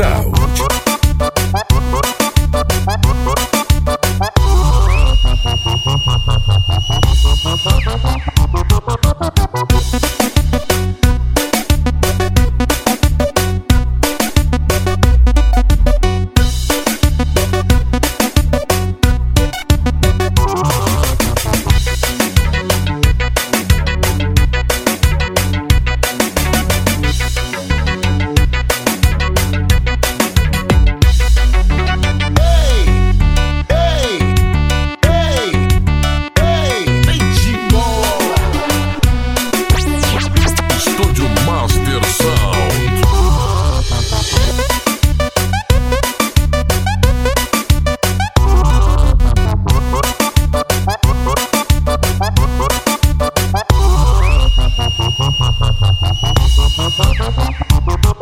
out. Bye.